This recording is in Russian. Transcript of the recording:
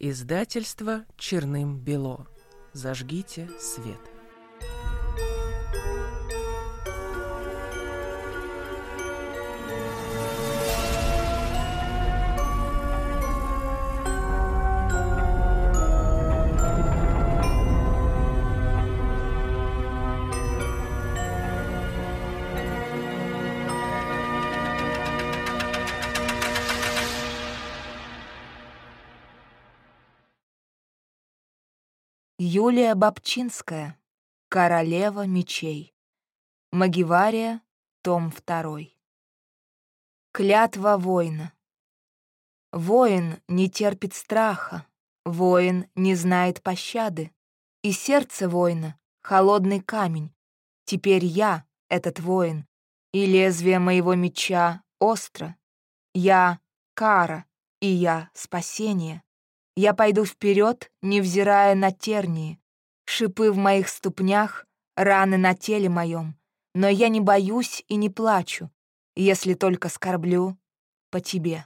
Издательство «Черным бело». Зажгите свет. Юлия Бабчинская. Королева мечей. Магивария, том 2. Клятва воина. Воин не терпит страха, воин не знает пощады, и сердце воина — холодный камень. Теперь я — этот воин, и лезвие моего меча остро. Я — кара, и я — спасение. Я пойду вперед, невзирая на тернии. Шипы в моих ступнях, раны на теле моем. Но я не боюсь и не плачу, если только скорблю по тебе.